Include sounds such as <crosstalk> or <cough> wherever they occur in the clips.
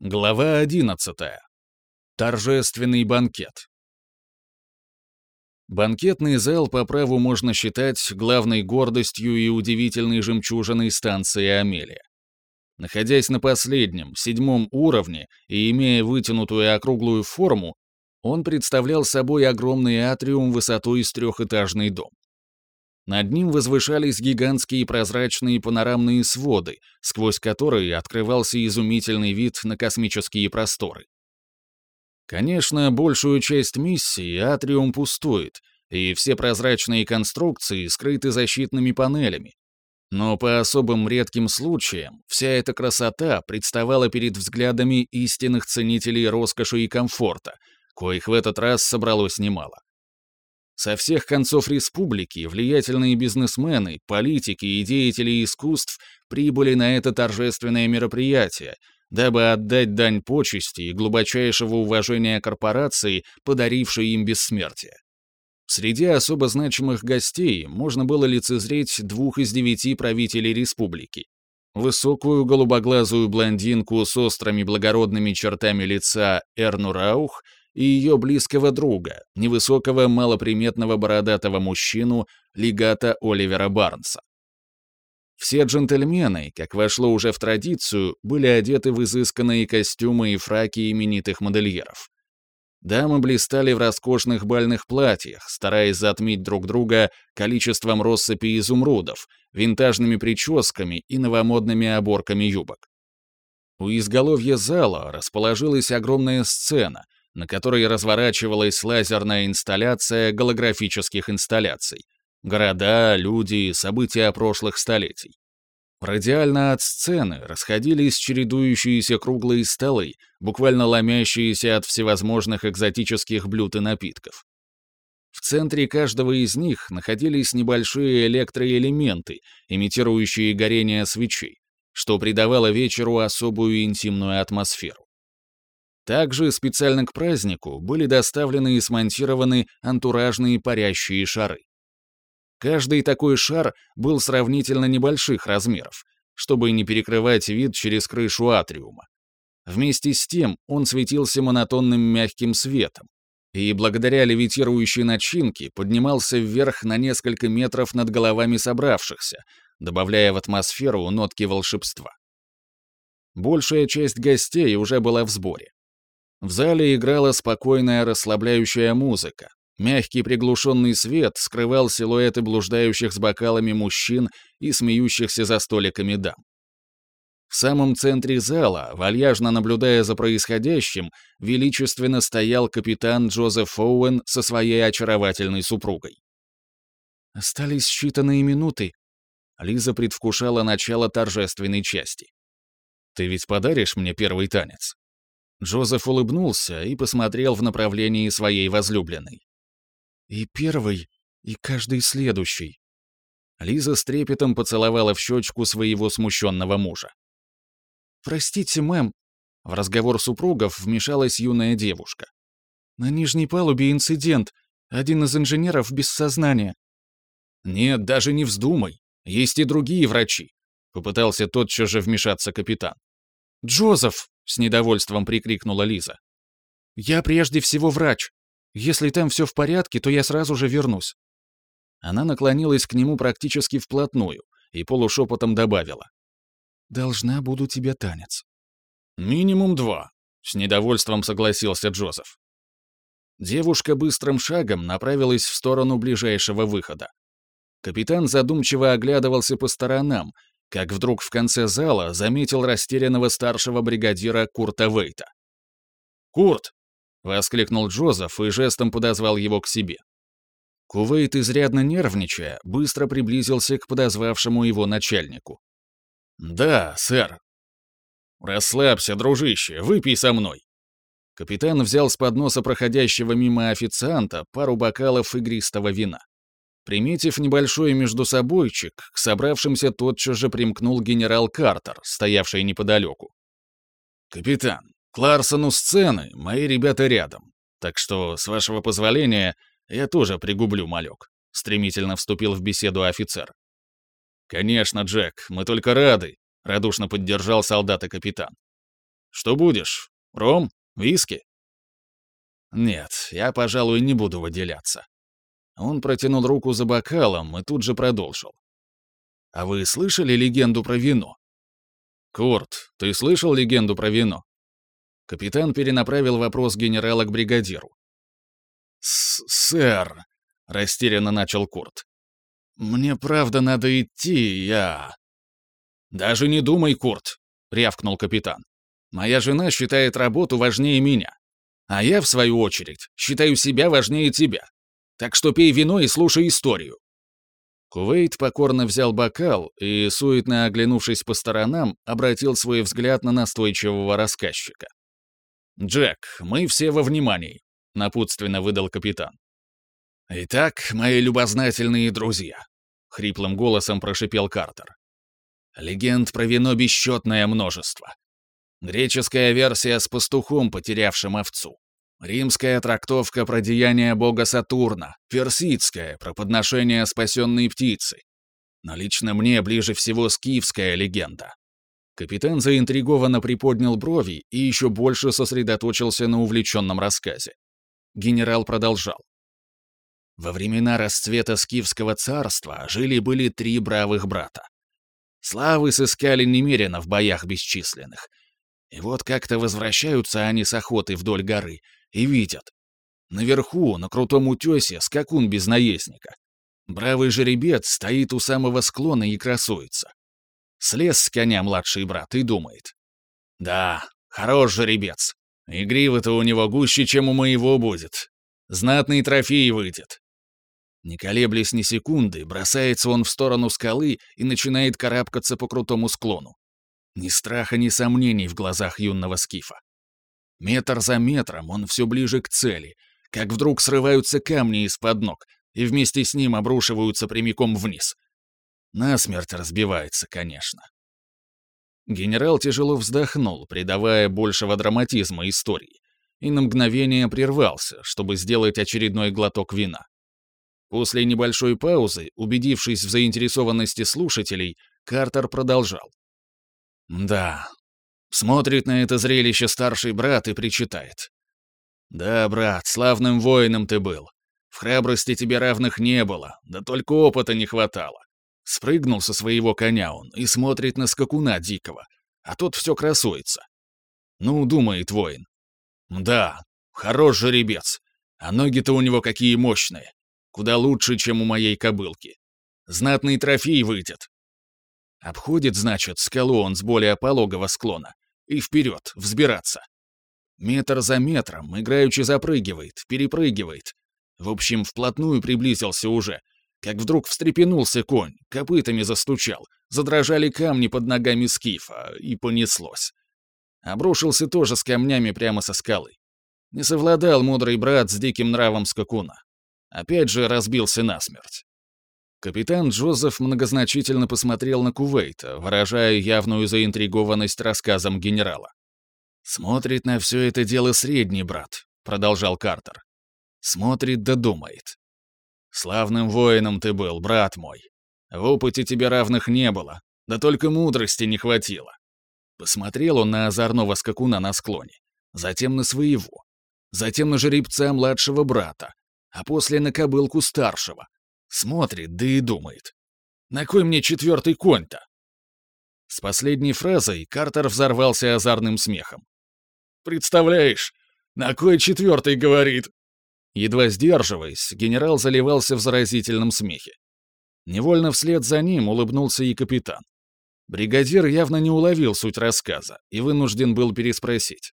Глава 11. Торжественный банкет. Банкетный зал по праву можно считать главной гордостью и удивительной жемчужиной станции Амелия. Находясь на последнем, седьмом уровне и имея вытянутую округлую форму, он представлял собой огромный атриум высотой с трехэтажный дом. Над ним возвышались гигантские прозрачные панорамные своды, сквозь которые открывался изумительный вид на космические просторы. Конечно, большую часть миссии Атриум пустует, и все прозрачные конструкции скрыты защитными панелями. Но по особым редким случаям вся эта красота представала перед взглядами истинных ценителей роскоши и комфорта, коих в этот раз собралось немало. Со всех концов республики влиятельные бизнесмены, политики и деятели искусств прибыли на это торжественное мероприятие, дабы отдать дань почести и глубочайшего уважения корпорации, подарившей им бессмертие. Среди особо значимых гостей можно было лицезреть двух из девяти правителей республики. Высокую голубоглазую блондинку с острыми благородными чертами лица Эрну Раух — и ее близкого друга, невысокого малоприметного бородатого мужчину, легата Оливера Барнса. Все джентльмены, как вошло уже в традицию, были одеты в изысканные костюмы и фраки именитых модельеров. Дамы блистали в роскошных бальных платьях, стараясь затмить друг друга количеством россыпи изумрудов, винтажными прическами и новомодными оборками юбок. У изголовья зала расположилась огромная сцена — на которой разворачивалась лазерная инсталляция голографических инсталляций. Города, люди, события прошлых столетий. Радиально от сцены расходились чередующиеся круглые столы, буквально ломящиеся от всевозможных экзотических блюд и напитков. В центре каждого из них находились небольшие электроэлементы, имитирующие горение свечей, что придавало вечеру особую интимную атмосферу. Также специально к празднику были доставлены и смонтированы антуражные парящие шары. Каждый такой шар был сравнительно небольших размеров, чтобы не перекрывать вид через крышу атриума. Вместе с тем он светился монотонным мягким светом, и благодаря левитирующей начинке поднимался вверх на несколько метров над головами собравшихся, добавляя в атмосферу нотки волшебства. Большая часть гостей уже была в сборе. В зале играла спокойная расслабляющая музыка. Мягкий приглушенный свет скрывал силуэты блуждающих с бокалами мужчин и смеющихся за столиками дам. В самом центре зала, вальяжно наблюдая за происходящим, величественно стоял капитан Джозеф Оуэн со своей очаровательной супругой. Остались считанные минуты. Лиза предвкушала начало торжественной части. «Ты ведь подаришь мне первый танец?» Джозеф улыбнулся и посмотрел в направлении своей возлюбленной. «И первый, и каждый следующий». Лиза с трепетом поцеловала в щечку своего смущенного мужа. «Простите, мэм», — в разговор супругов вмешалась юная девушка. «На нижней палубе инцидент. Один из инженеров без сознания». «Нет, даже не вздумай. Есть и другие врачи», — попытался тотчас же вмешаться капитан. «Джозеф!» — с недовольством прикрикнула Лиза. «Я прежде всего врач. Если там все в порядке, то я сразу же вернусь». Она наклонилась к нему практически вплотную и полушепотом добавила. «Должна буду тебе танец». «Минимум два», — с недовольством согласился Джозеф. Девушка быстрым шагом направилась в сторону ближайшего выхода. Капитан задумчиво оглядывался по сторонам, как вдруг в конце зала заметил растерянного старшего бригадира Курта Вейта. «Курт!» — воскликнул Джозеф и жестом подозвал его к себе. Кувейт, изрядно нервничая, быстро приблизился к подозвавшему его начальнику. «Да, сэр». «Расслабься, дружище, выпей со мной». Капитан взял с подноса проходящего мимо официанта пару бокалов игристого вина. Приметив небольшой междусобойчик, к собравшимся тотчас же примкнул генерал Картер, стоявший неподалеку. «Капитан, Кларсону сцены, мои ребята рядом. Так что, с вашего позволения, я тоже пригублю малек», — стремительно вступил в беседу офицер. «Конечно, Джек, мы только рады», — радушно поддержал солдата капитан. Что будешь? Ром? Виски?» «Нет, я, пожалуй, не буду выделяться». Он протянул руку за бокалом и тут же продолжил. «А вы слышали легенду про вино?» «Курт, ты слышал легенду про вино?» Капитан перенаправил вопрос генерала к бригадиру. «Сэр», — растерянно начал Курт, — «мне правда надо идти, я...» «Даже не думай, Курт», — рявкнул капитан. «Моя жена считает работу важнее меня. А я, в свою очередь, считаю себя важнее тебя. Так что пей вино и слушай историю». Кувейт покорно взял бокал и, суетно оглянувшись по сторонам, обратил свой взгляд на настойчивого рассказчика. «Джек, мы все во внимании», — напутственно выдал капитан. «Итак, мои любознательные друзья», — хриплым голосом прошипел Картер. «Легенд про вино бесчетное множество. Греческая версия с пастухом, потерявшим овцу. Римская трактовка про деяния бога Сатурна, персидская про подношение спасенной птицы. Но лично мне ближе всего скифская легенда. Капитан заинтригованно приподнял брови и еще больше сосредоточился на увлеченном рассказе. Генерал продолжал. Во времена расцвета скифского царства жили-были три бравых брата. Славы сыскали немерено в боях бесчисленных. И вот как-то возвращаются они с охоты вдоль горы и видят. Наверху, на крутом утесе, скакун без наездника. Бравый жеребец стоит у самого склона и красуется. Слез с коня младший брат и думает. Да, хорош жеребец. Игривы-то у него гуще, чем у моего будет. Знатный трофей выйдет. Не колеблясь ни секунды, бросается он в сторону скалы и начинает карабкаться по крутому склону. Ни страха, ни сомнений в глазах юного скифа. Метр за метром он все ближе к цели, как вдруг срываются камни из-под ног и вместе с ним обрушиваются прямиком вниз — Насмерть разбивается, конечно. Генерал тяжело вздохнул, придавая большего драматизма истории, и на мгновение прервался, чтобы сделать очередной глоток вина. После небольшой паузы, убедившись в заинтересованности слушателей, Картер продолжал. «Да». Смотрит на это зрелище старший брат и причитает. «Да, брат, славным воином ты был. В храбрости тебе равных не было, да только опыта не хватало. Спрыгнул со своего коня он и смотрит на скакуна дикого, а тот все красуется. Ну, думает воин. Да, хорош жеребец, а ноги-то у него какие мощные. Куда лучше, чем у моей кобылки. Знатный трофей выйдет. Обходит, значит, скалу он с более пологого склона. И вперед, взбираться. Метр за метром, играючи запрыгивает, перепрыгивает. В общем, вплотную приблизился уже — как вдруг встрепенулся конь, копытами застучал, задрожали камни под ногами скифа, и понеслось. Обрушился тоже с камнями прямо со скалы. Не совладал мудрый брат с диким нравом скакуна. Опять же разбился насмерть. Капитан Джозеф многозначительно посмотрел на Кувейта, выражая явную заинтригованность рассказом генерала. «Смотрит на все это дело средний брат», — продолжал Картер. «Смотрит да думает. Славным воином ты был, брат мой. В опыте тебе равных не было, да только мудрости не хватило. Посмотрел он на озорного скакуна на склоне, затем на своего, затем на жеребца младшего брата, а после на кобылку старшего. Смотрит, да и думает. На кой мне четвертый конь-то? С последней фразой Картер взорвался озорным смехом. «Представляешь, на кой четвертый говорит?» Едва сдерживаясь, генерал заливался в заразительном смехе. Невольно вслед за ним улыбнулся и капитан. Бригадир явно не уловил суть рассказа и вынужден был переспросить.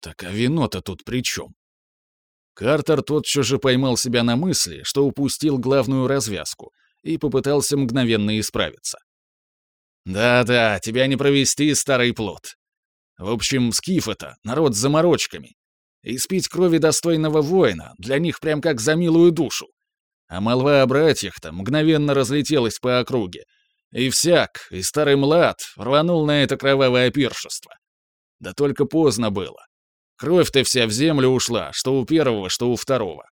«Так а вино-то тут при чем?» Картер тотчас же поймал себя на мысли, что упустил главную развязку, и попытался мгновенно исправиться. «Да-да, тебя не провести, старый плод. В общем, скиф это, народ с заморочками, и спить крови достойного воина для них прям как за милую душу. А молва о братьях-то мгновенно разлетелась по округе. И всяк, и старый млад рванул на это кровавое пиршество. Да только поздно было. Кровь-то вся в землю ушла, что у первого, что у второго.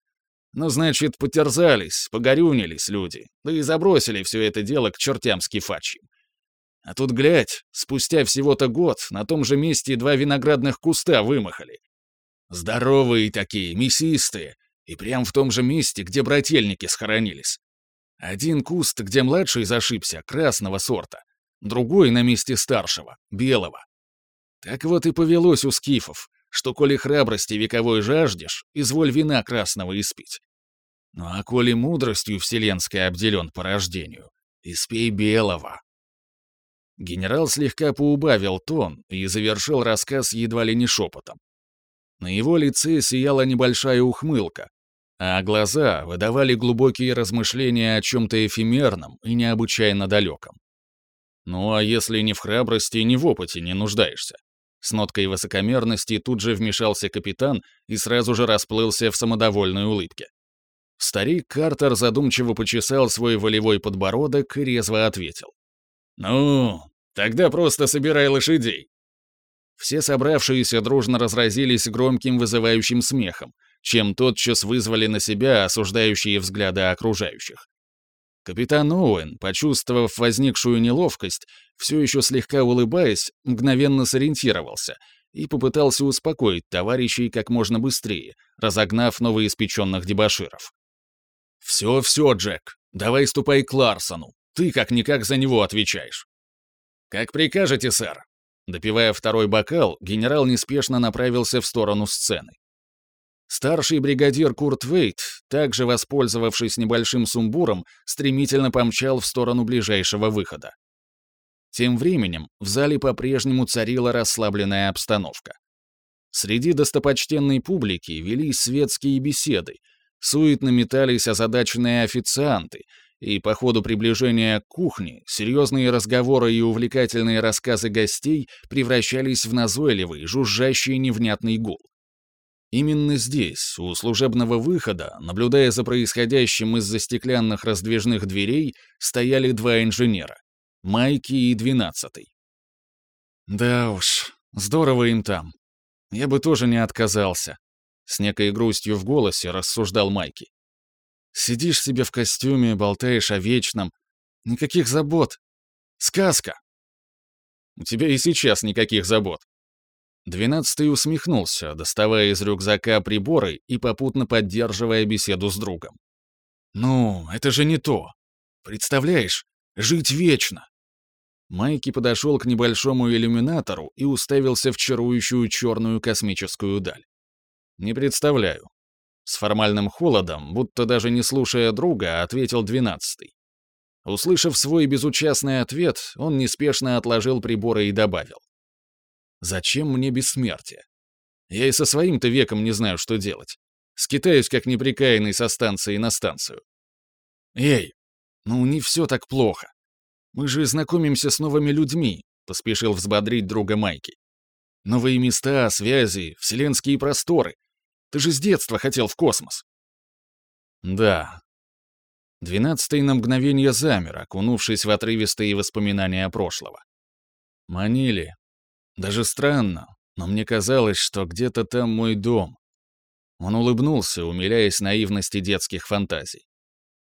Ну, значит, потерзались, погорюнились люди, да и забросили все это дело к чертям скифачьим. А тут, глядь, спустя всего-то год на том же месте два виноградных куста вымахали. Здоровые такие, мясистые, и прям в том же месте, где брательники схоронились. Один куст, где младший зашибся, красного сорта, другой на месте старшего, белого. Так вот и повелось у скифов, что коли храбрости вековой жаждешь, изволь вина красного испить. Ну а коли мудростью вселенской обделен по рождению, испей белого. Генерал слегка поубавил тон и завершил рассказ едва ли не шепотом. На его лице сияла небольшая ухмылка, а глаза выдавали глубокие размышления о чем-то эфемерном и необычайно далеком. Ну а если ни в храбрости, ни в опыте не нуждаешься? С ноткой высокомерности тут же вмешался капитан и сразу же расплылся в самодовольной улыбке. Старик Картер задумчиво почесал свой волевой подбородок и резво ответил. «Ну, тогда просто собирай лошадей». Все собравшиеся дружно разразились громким вызывающим смехом, чем тотчас вызвали на себя осуждающие взгляды окружающих. Капитан Оуэн, почувствовав возникшую неловкость, все еще слегка улыбаясь, мгновенно сориентировался и попытался успокоить товарищей как можно быстрее, разогнав новоиспеченных дебоширов. «Все-все, Джек, давай ступай к Ларсону, ты как-никак за него отвечаешь». «Как прикажете, сэр». Допивая второй бокал, генерал неспешно направился в сторону сцены. Старший бригадир Курт Вейт, также воспользовавшись небольшим сумбуром, стремительно помчал в сторону ближайшего выхода. Тем временем в зале по-прежнему царила расслабленная обстановка. Среди достопочтенной публики велись светские беседы, суетно метались озадаченные официанты, и по ходу приближения к кухне серьезные разговоры и увлекательные рассказы гостей превращались в назойливый, жужжащий невнятный гул. Именно здесь, у служебного выхода, наблюдая за происходящим из-за стеклянных раздвижных дверей, стояли два инженера — Майки и Двенадцатый. «Да уж, здорово им там. Я бы тоже не отказался», — с некой грустью в голосе рассуждал Майки. «Сидишь себе в костюме, болтаешь о вечном. Никаких забот. Сказка!» «У тебя и сейчас никаких забот», Двенадцатый усмехнулся, доставая из рюкзака приборы и попутно поддерживая беседу с другом. «Ну, это же не то. Представляешь, жить вечно!» Майки подошел к небольшому иллюминатору и уставился в чарующую черную космическую даль. «Не представляю». С формальным холодом, будто даже не слушая друга, ответил двенадцатый. Услышав свой безучастный ответ, он неспешно отложил приборы и добавил. Зачем мне бессмертие? Я и со своим-то веком не знаю, что делать. Скитаюсь как неприкаянный со станции на станцию. Эй, ну не все так плохо. Мы же знакомимся с новыми людьми, поспешил взбодрить друга Майки. Новые места, связи, вселенские просторы. Ты же с детства хотел в космос. Да. Двенадцатый на мгновение замер, окунувшись в отрывистые воспоминания прошлого. Манили, даже странно, но мне казалось, что где-то там мой дом. Он улыбнулся, умиляясь наивности детских фантазий.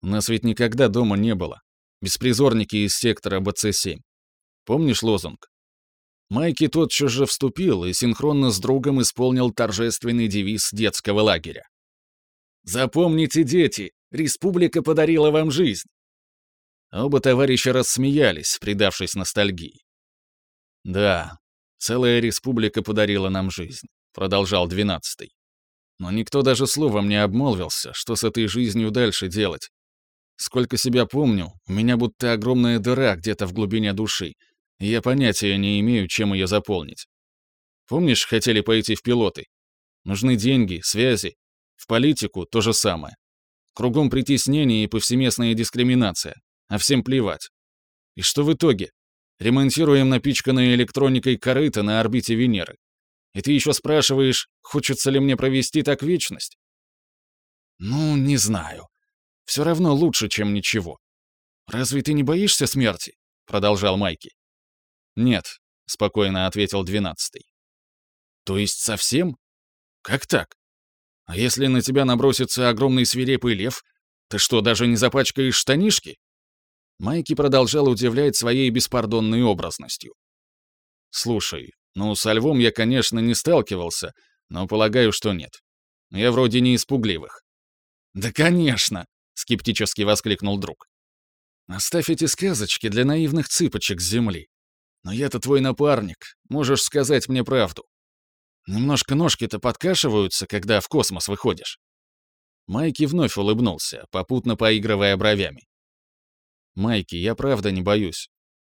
У нас ведь никогда дома не было. Беспризорники из сектора БЦ-7. Помнишь лозунг? Майки тотчас же вступил и синхронно с другом исполнил торжественный девиз детского лагеря. «Запомните, дети, республика подарила вам жизнь!» Оба товарища рассмеялись, предавшись ностальгии. Да, Целая республика подарила нам жизнь», — продолжал двенадцатый. «Но никто даже словом не обмолвился, что с этой жизнью дальше делать. Сколько себя помню, у меня будто огромная дыра где-то в глубине души, и я понятия не имею, чем ее заполнить. Помнишь, хотели пойти в пилоты? Нужны деньги, связи. В политику то же самое. Кругом притеснение и повсеместная дискриминация, а всем плевать. И что в итоге? Ремонтируем напичканные электроникой корыто на орбите Венеры. И ты еще спрашиваешь, хочется ли мне провести так вечность? Ну, не знаю. Все равно лучше, чем ничего. Разве ты не боишься смерти? Продолжал Майки. Нет, спокойно ответил двенадцатый. То есть совсем? Как так? А если на тебя набросится огромный свирепый лев, ты что, даже не запачкаешь штанишки? Майки продолжал удивлять своей беспардонной образностью. «Слушай, ну, со львом я, конечно, не сталкивался, но полагаю, что нет. Я вроде не испугливых». «Да, конечно!» — скептически воскликнул друг. «Оставь эти сказочки для наивных цыпочек с земли. Но я-то твой напарник, можешь сказать мне правду. Немножко ножки-то подкашиваются, когда в космос выходишь». Майки вновь улыбнулся, попутно поигрывая бровями. «Майки, я правда не боюсь.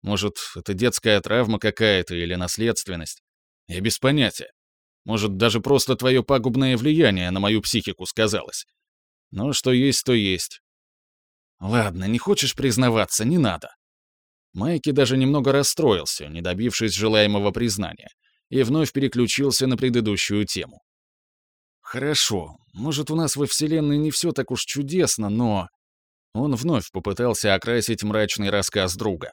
Может, это детская травма какая-то или наследственность? Я без понятия. Может, даже просто твое пагубное влияние на мою психику сказалось. Но что есть, то есть. Ладно, не хочешь признаваться, не надо. Майки даже немного расстроился, не добившись желаемого признания, и вновь переключился на предыдущую тему. Хорошо, может, у нас во Вселенной не все так уж чудесно, но... Он вновь попытался окрасить мрачный рассказ друга.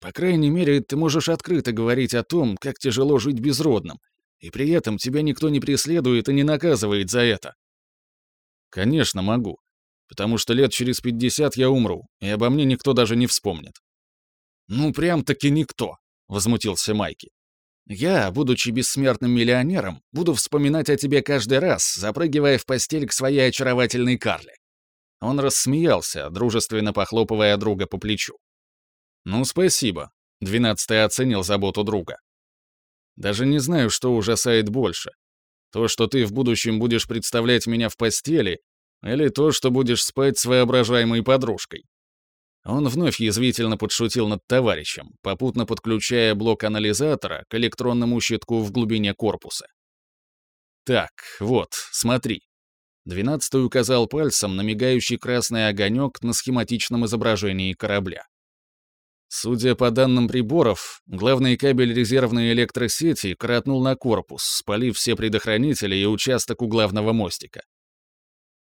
По крайней мере, ты можешь открыто говорить о том, как тяжело жить безродным, и при этом тебя никто не преследует и не наказывает за это. Конечно, могу. Потому что лет через 50 я умру, и обо мне никто даже не вспомнит. Ну, прям-таки никто, возмутился Майки. Я, будучи бессмертным миллионером, буду вспоминать о тебе каждый раз, запрыгивая в постель к своей очаровательной Карле. Он рассмеялся, дружественно похлопывая друга по плечу. «Ну, спасибо», — двенадцатый оценил заботу друга. «Даже не знаю, что ужасает больше. То, что ты в будущем будешь представлять меня в постели, или то, что будешь спать с воображаемой подружкой». Он вновь язвительно подшутил над товарищем, попутно подключая блок анализатора к электронному щитку в глубине корпуса. «Так, вот, смотри». Двенадцатый указал пальцем на мигающий красный огонек на схематичном изображении корабля. Судя по данным приборов, главный кабель резервной электросети кратнул на корпус, спалив все предохранители и участок у главного мостика.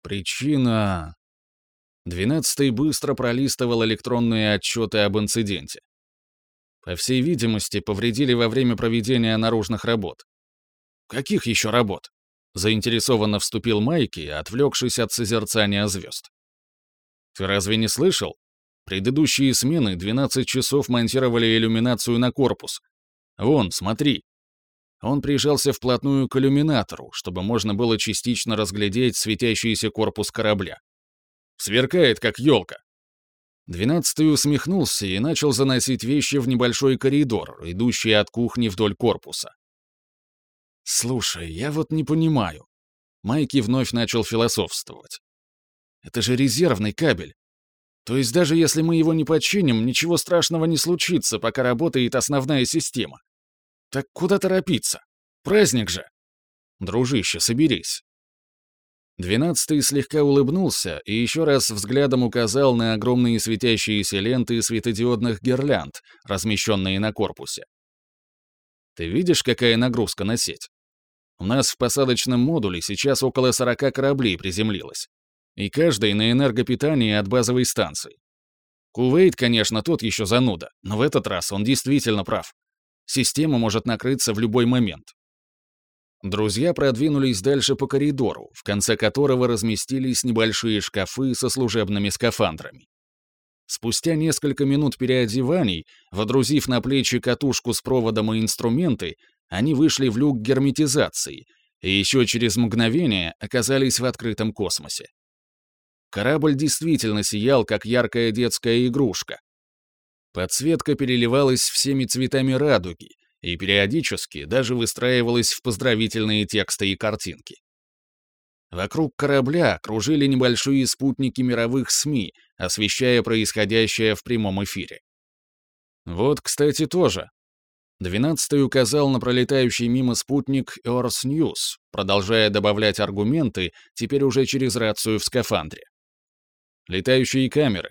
Причина... Двенадцатый быстро пролистывал электронные отчеты об инциденте. По всей видимости, повредили во время проведения наружных работ. Каких еще работ? Заинтересованно вступил Майки, отвлекшись от созерцания звезд. Ты разве не слышал? Предыдущие смены 12 часов монтировали иллюминацию на корпус. Вон, смотри. Он прижался вплотную к иллюминатору, чтобы можно было частично разглядеть светящийся корпус корабля. Сверкает, как елка. Двенадцатый усмехнулся и начал заносить вещи в небольшой коридор, идущий от кухни вдоль корпуса. «Слушай, я вот не понимаю». Майки вновь начал философствовать. «Это же резервный кабель. То есть даже если мы его не починим, ничего страшного не случится, пока работает основная система. Так куда торопиться? Праздник же! Дружище, соберись. Двенадцатый слегка улыбнулся и еще раз взглядом указал на огромные светящиеся ленты светодиодных гирлянд, размещенные на корпусе. Ты видишь, какая нагрузка на сеть? У нас в посадочном модуле сейчас около 40 кораблей приземлилось и каждый на энергопитании от базовой станции. Кувейт, конечно, тот еще зануда, но в этот раз он действительно прав. Система может накрыться в любой момент. Друзья продвинулись дальше по коридору, в конце которого разместились небольшие шкафы со служебными скафандрами. Спустя несколько минут переодеваний, водрузив на плечи катушку с проводом и инструменты, они вышли в люк герметизации и еще через мгновение оказались в открытом космосе. Корабль действительно сиял, как яркая детская игрушка. Подсветка переливалась всеми цветами радуги и периодически даже выстраивалась в поздравительные тексты и картинки. Вокруг корабля кружили небольшие спутники мировых СМИ, освещая происходящее в прямом эфире. Вот, кстати, тоже. Двенадцатый указал на пролетающий мимо спутник Earth News, продолжая добавлять аргументы, теперь уже через рацию в скафандре. Летающие камеры.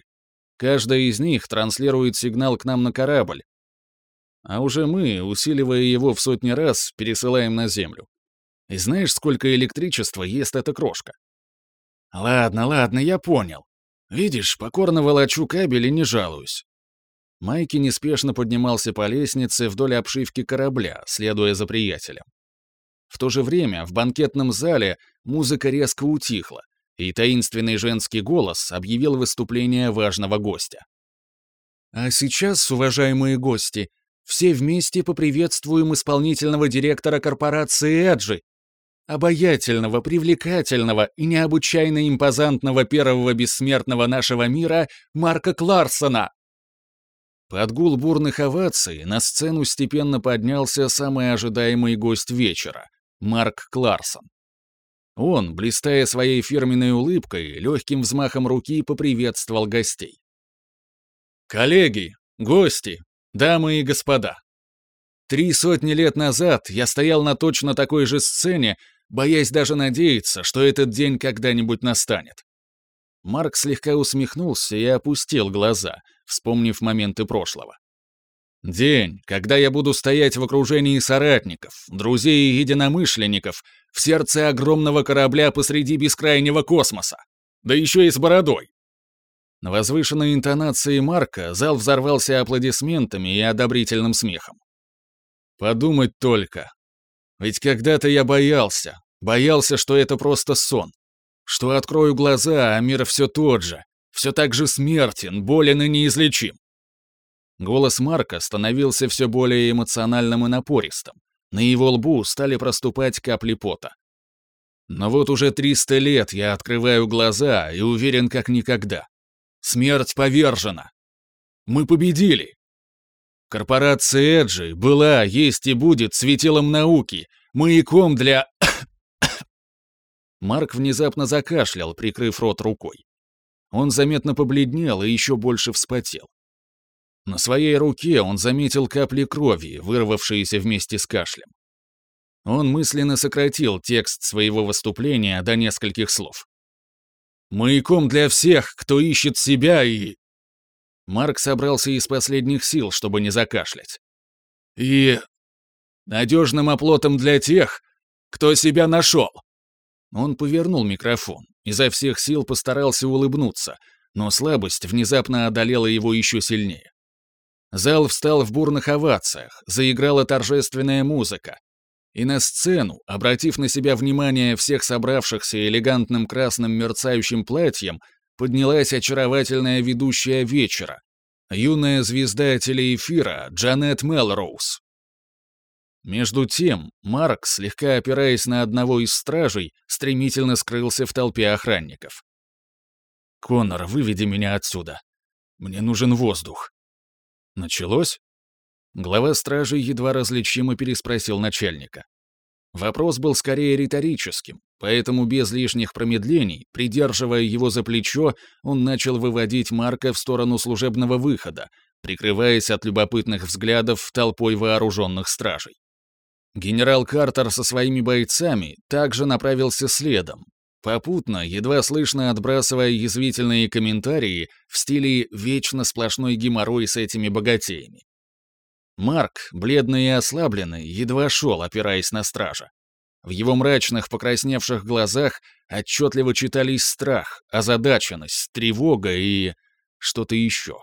Каждая из них транслирует сигнал к нам на корабль. А уже мы, усиливая его в сотни раз, пересылаем на Землю. И знаешь, сколько электричества ест эта крошка? Ладно, ладно, я понял. Видишь, покорно волочу кабель и не жалуюсь. Майки неспешно поднимался по лестнице вдоль обшивки корабля, следуя за приятелем. В то же время в банкетном зале музыка резко утихла, и таинственный женский голос объявил выступление важного гостя. А сейчас, уважаемые гости, все вместе поприветствуем исполнительного директора корпорации Эджи, обаятельного, привлекательного и необычайно импозантного первого бессмертного нашего мира Марка Кларсона. Под гул бурных оваций на сцену степенно поднялся самый ожидаемый гость вечера — Марк Кларсон. Он, блистая своей фирменной улыбкой, легким взмахом руки поприветствовал гостей. «Коллеги, гости, дамы и господа, три сотни лет назад я стоял на точно такой же сцене, боясь даже надеяться, что этот день когда-нибудь настанет. Марк слегка усмехнулся и опустил глаза, вспомнив моменты прошлого. День, когда я буду стоять в окружении соратников, друзей и единомышленников, в сердце огромного корабля посреди бескрайнего космоса. Да еще и с бородой. На возвышенной интонации Марка зал взорвался аплодисментами и одобрительным смехом. Подумать только. Ведь когда-то я боялся, боялся, что это просто сон. Что открою глаза, а мир все тот же, все так же смертен, болен и неизлечим. Голос Марка становился все более эмоциональным и напористым. На его лбу стали проступать капли пота. Но вот уже 300 лет я открываю глаза и уверен как никогда. Смерть повержена. Мы победили. Корпорация Эджи была, есть и будет светилом науки, маяком для... <coughs> Марк внезапно закашлял, прикрыв рот рукой. Он заметно побледнел и еще больше вспотел. На своей руке он заметил капли крови, вырвавшиеся вместе с кашлем. Он мысленно сократил текст своего выступления до нескольких слов. «Маяком для всех, кто ищет себя и...» Марк собрался из последних сил, чтобы не закашлять. «И... надежным оплотом для тех, кто себя нашел!» Он повернул микрофон, изо всех сил постарался улыбнуться, но слабость внезапно одолела его еще сильнее. Зал встал в бурных овациях, заиграла торжественная музыка. И на сцену, обратив на себя внимание всех собравшихся элегантным красным мерцающим платьем, поднялась очаровательная ведущая вечера, юная звезда телеэфира Джанет Мелроуз. Между тем, Марк, слегка опираясь на одного из стражей, стремительно скрылся в толпе охранников. «Конор, выведи меня отсюда. Мне нужен воздух». Началось? Глава стражи едва различимо переспросил начальника. Вопрос был скорее риторическим, поэтому без лишних промедлений, придерживая его за плечо, он начал выводить Марка в сторону служебного выхода, прикрываясь от любопытных взглядов толпой вооруженных стражей. Генерал Картер со своими бойцами также направился следом, попутно, едва слышно отбрасывая язвительные комментарии в стиле «вечно сплошной геморрой с этими богатеями». Марк, бледный и ослабленный, едва шел, опираясь на стража. В его мрачных, покрасневших глазах отчетливо читались страх, озадаченность, тревога и... что-то еще.